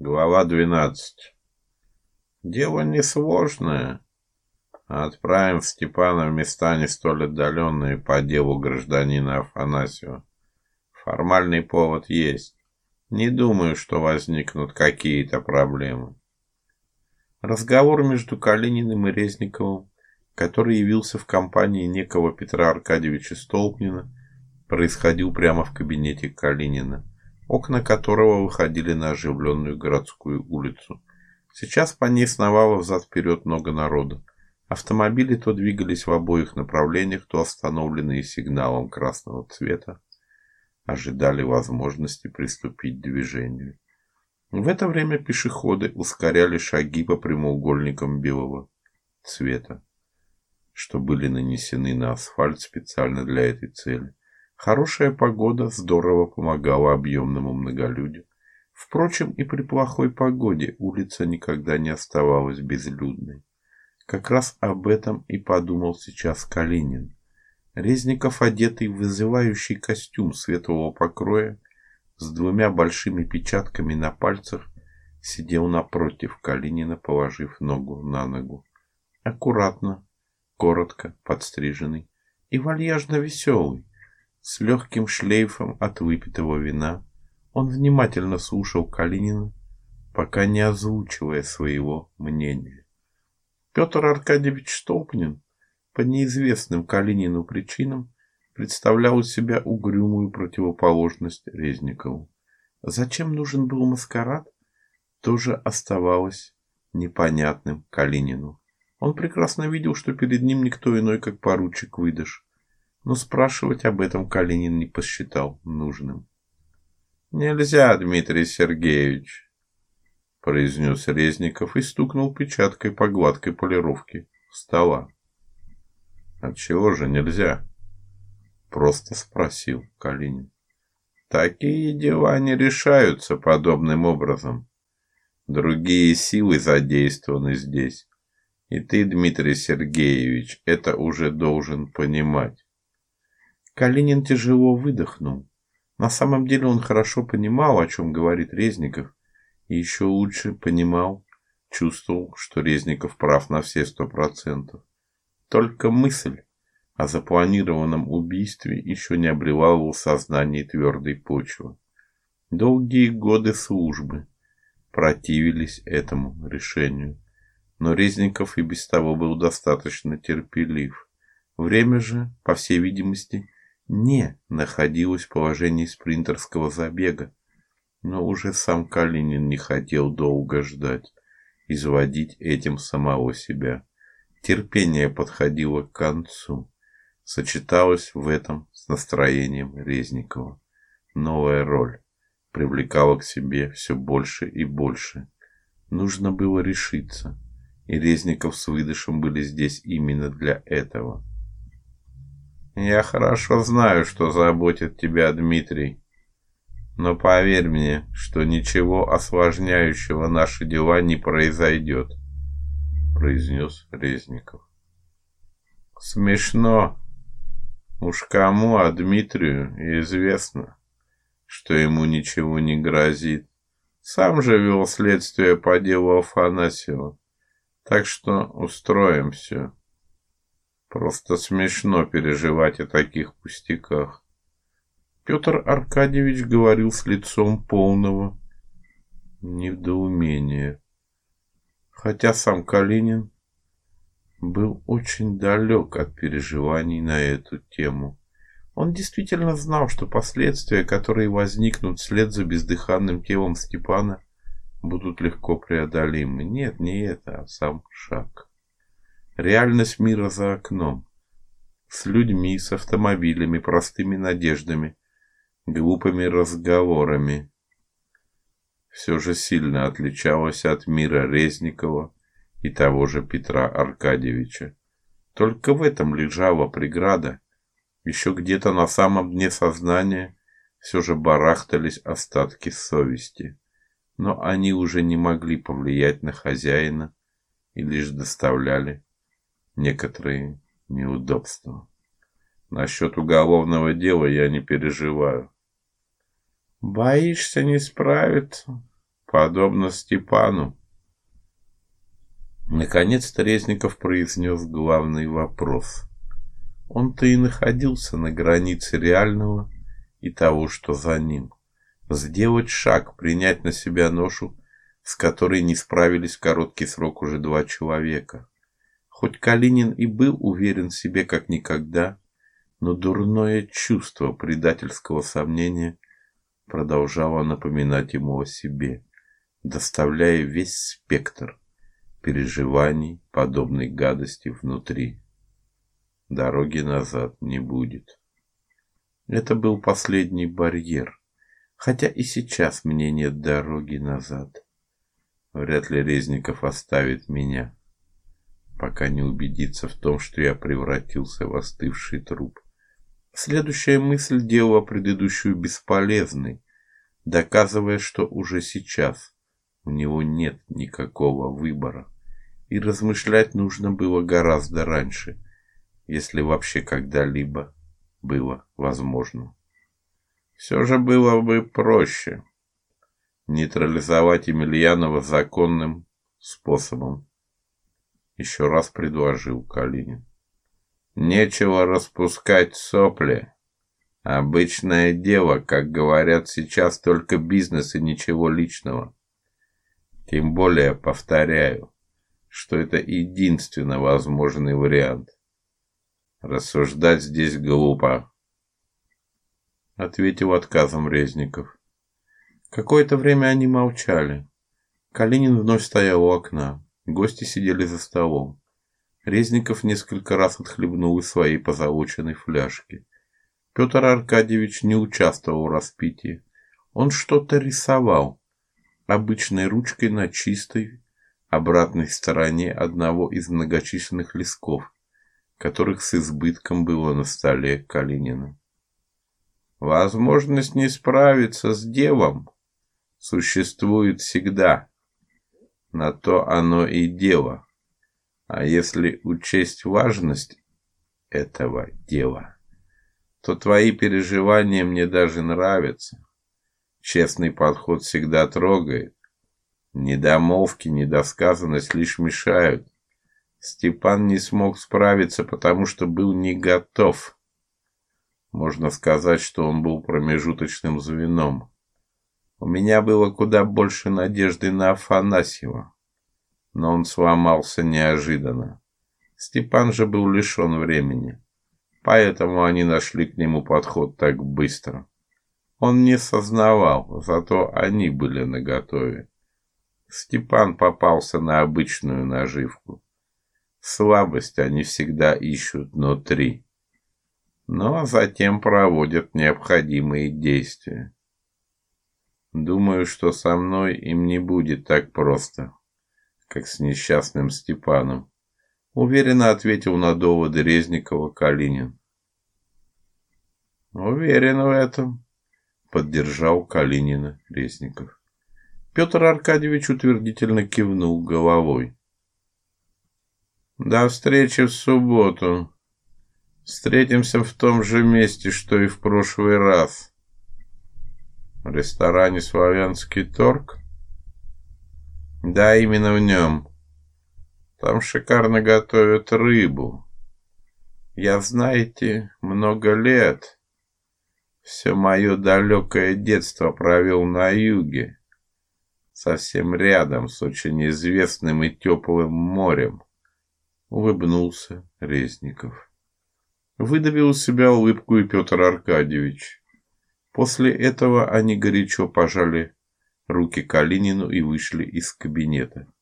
Глава 12. Дело несложное. Отправим Степана в места не столь отдаленные по делу гражданина Афанасьева. Формальный повод есть. Не думаю, что возникнут какие-то проблемы. Разговор между Калининым и Резниковым, который явился в компании некого Петра Аркадьевича Столпнина, происходил прямо в кабинете Калинина окна которого выходили на оживленную городскую улицу. Сейчас по ней сновало взад-вперед много народа. Автомобили то двигались в обоих направлениях, то остановленные сигналом красного цвета, ожидали возможности приступить к движению. В это время пешеходы ускоряли шаги по прямоугольникам белого цвета, что были нанесены на асфальт специально для этой цели. Хорошая погода здорово помогала объемному многолюдию. Впрочем, и при плохой погоде улица никогда не оставалась безлюдной. Как раз об этом и подумал сейчас Калинин. Резников, одетый в вызывающий костюм светлого покроя, с двумя большими печатками на пальцах, сидел напротив Калинина, положив ногу на ногу. Аккуратно, коротко подстриженный и вальяжно веселый. С легким шлейфом от выпитого вина он внимательно слушал Калинина, пока не озвучивая своего мнения. Петр Аркадьевич Столпнин по неизвестным Калинину причинам представлял из себя угрюмую противоположность Резникову. Зачем нужен был маскарад, тоже оставалось непонятным Калинину. Он прекрасно видел, что перед ним никто иной, как поручик Выдыш, но спрашивать об этом Калинин не посчитал нужным. Нельзя, Дмитрий Сергеевич, произнес Резников и стукнул печаткой по гладкой полировке стола. Отчего же нельзя? просто спросил Калинин. Такие дела не решаются подобным образом. Другие силы задействованы здесь. И ты, Дмитрий Сергеевич, это уже должен понимать. Калинин тяжело выдохнул. На самом деле он хорошо понимал, о чем говорит Резников, и еще лучше понимал, чувствовал, что Резников прав на все сто процентов. Только мысль о запланированном убийстве еще не обрела его сознание твердой почвы. Долгие годы службы противились этому решению, но Резников и без того был достаточно терпелив. Время же, по всей видимости, не находилась в положении спринтерского забега, но уже сам Калинин не хотел долго ждать, изводить этим самого себя. Терпение подходило к концу, сочеталось в этом с настроением Резникова. Новая роль привлекала к себе все больше и больше. Нужно было решиться, и Резников с Выдышем были здесь именно для этого. Я хорошо знаю, что заботит тебя, Дмитрий. Но поверь мне, что ничего осложняющего наши дела не произойдет, произнес Резников. Смешно. Уж кому, а Дмитрию известно, что ему ничего не грозит. Сам же вел следствие по делу Афанасьева. Так что устроим все. Просто смешно переживать о таких пустяках. Петр Аркадьевич говорил с лицом полного недоумения. Хотя сам Калинин был очень далек от переживаний на эту тему. Он действительно знал, что последствия, которые возникнут вслед за бездыханным телом Степана, будут легко преодолимы. Нет, не это, а сам шаг. Реальность мира за окном. С людьми, с автомобилями, простыми надеждами, глупыми разговорами. Все же сильно отличалась от мира Резникова и того же Петра Аркадьевича. Только в этом лежала преграда. Еще где-то на самом дне сознания все же барахтались остатки совести, но они уже не могли повлиять на хозяина и лишь доставляли некоторые неудобства. Насчет уголовного дела я не переживаю. Боишься не справиться? подобно Степану. Наконец Трезников произнес главный вопрос. Он-то и находился на границе реального и того, что за ним. Сделать шаг, принять на себя ношу, с которой не справились в короткий срок уже два человека. Хоть Калинин и был уверен в себе как никогда, но дурное чувство предательского сомнения продолжало напоминать ему о себе, доставляя весь спектр переживаний подобной гадости внутри. Дороги назад не будет. Это был последний барьер, хотя и сейчас мне нет дороги назад. Вряд ли Резников оставит меня, пока не убедится в том, что я превратился в остывший труп. Следующая мысль делала предыдущую бесполезной, доказывая, что уже сейчас у него нет никакого выбора. И размышлять нужно было гораздо раньше, если вообще когда-либо было возможно. Все же было бы проще нейтрализовать Емельянова законным способом. Еще раз предложил Калинин. Нечего распускать сопли. Обычное дело, как говорят сейчас, только бизнес и ничего личного. Тем более, повторяю, что это единственно возможный вариант. Рассуждать здесь глупо, ответил отказом Резников. Какое-то время они молчали. Калинин вновь стоял у окна. Гости сидели за столом. Резников несколько раз отхлебнул из своей позолоченной фляжки. Петр Аркадьевич не участвовал в распитии. Он что-то рисовал обычной ручкой на чистой обратной стороне одного из многочисленных листков, которых с избытком было на столе Калинина. Возможность не справиться с делом существует всегда. На то оно и дело. А если учесть важность этого дела, то твои переживания мне даже нравятся. Честный подход всегда трогает. Недомолвки, недосказанность лишь мешают. Степан не смог справиться, потому что был не готов. Можно сказать, что он был промежуточным звеном. У меня было куда больше надежды на Афанасьева, но он сломался неожиданно. Степан же был лишен времени, поэтому они нашли к нему подход так быстро. Он не сознавал, зато они были наготове. Степан попался на обычную наживку. Слабость они всегда ищут внутри, но затем проводят необходимые действия. Думаю, что со мной им не будет так просто, как с несчастным Степаном, уверенно ответил на доводы Резникова Калинин. Уверен в этом, поддержал Калинина Резников. Петр Аркадьевич утвердительно кивнул головой. До встречи в субботу. Встретимся в том же месте, что и в прошлый раз. Ресторане Славянский торг? Да, именно в нем. Там шикарно готовят рыбу. Я, знаете, много лет все мое далекое детство провел на юге, совсем рядом с очень известным и теплым морем. Улыбнулся Резников. Выдавил из себя улыбку и Петр Аркадьевич. После этого они горячо пожали руки Калинину и вышли из кабинета.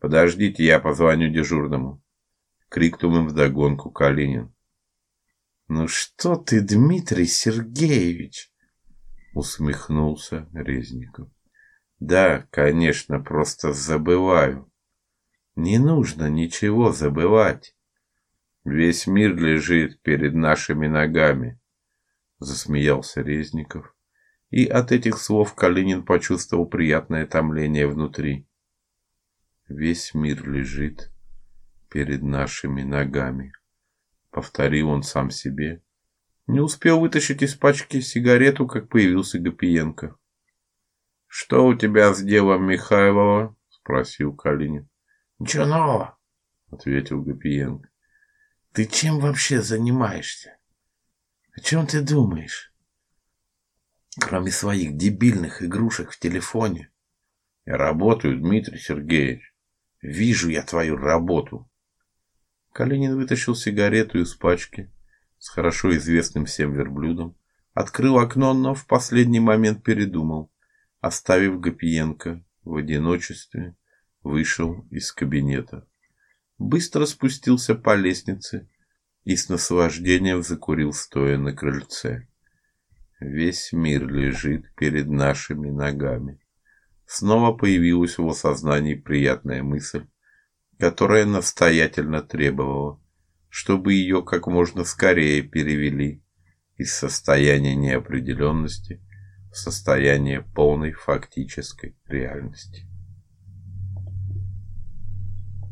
Подождите, я позвоню дежурному, крикнул им вдогонку Калинин. Ну что ты, Дмитрий Сергеевич? усмехнулся Резников. Да, конечно, просто забываю. Не нужно ничего забывать. Весь мир лежит перед нашими ногами засмеялся Резников. И от этих слов Калинин почувствовал приятное томление внутри. Весь мир лежит перед нашими ногами, повторил он сам себе. Не успел вытащить из пачки сигарету, как появился Гапиенко. Что у тебя с делом Михайлова? спросил Калинин. Ничего нового, ответил Гапиенко. Ты чем вообще занимаешься? О чем ты думаешь? Кроме своих дебильных игрушек в телефоне. Я работаю, Дмитрий Сергеевич. Вижу я твою работу. Калинин вытащил сигарету из пачки с хорошо известным всем верблюдом, открыл окно, но в последний момент передумал, оставив Гапиенко в одиночестве, вышел из кабинета быстро спустился по лестнице и с наслаждением закурил стоя на крыльце. Весь мир лежит перед нашими ногами. Снова появилась в его сознании приятная мысль, которая настоятельно требовала, чтобы ее как можно скорее перевели из состояния неопределенности в состояние полной фактической реальности.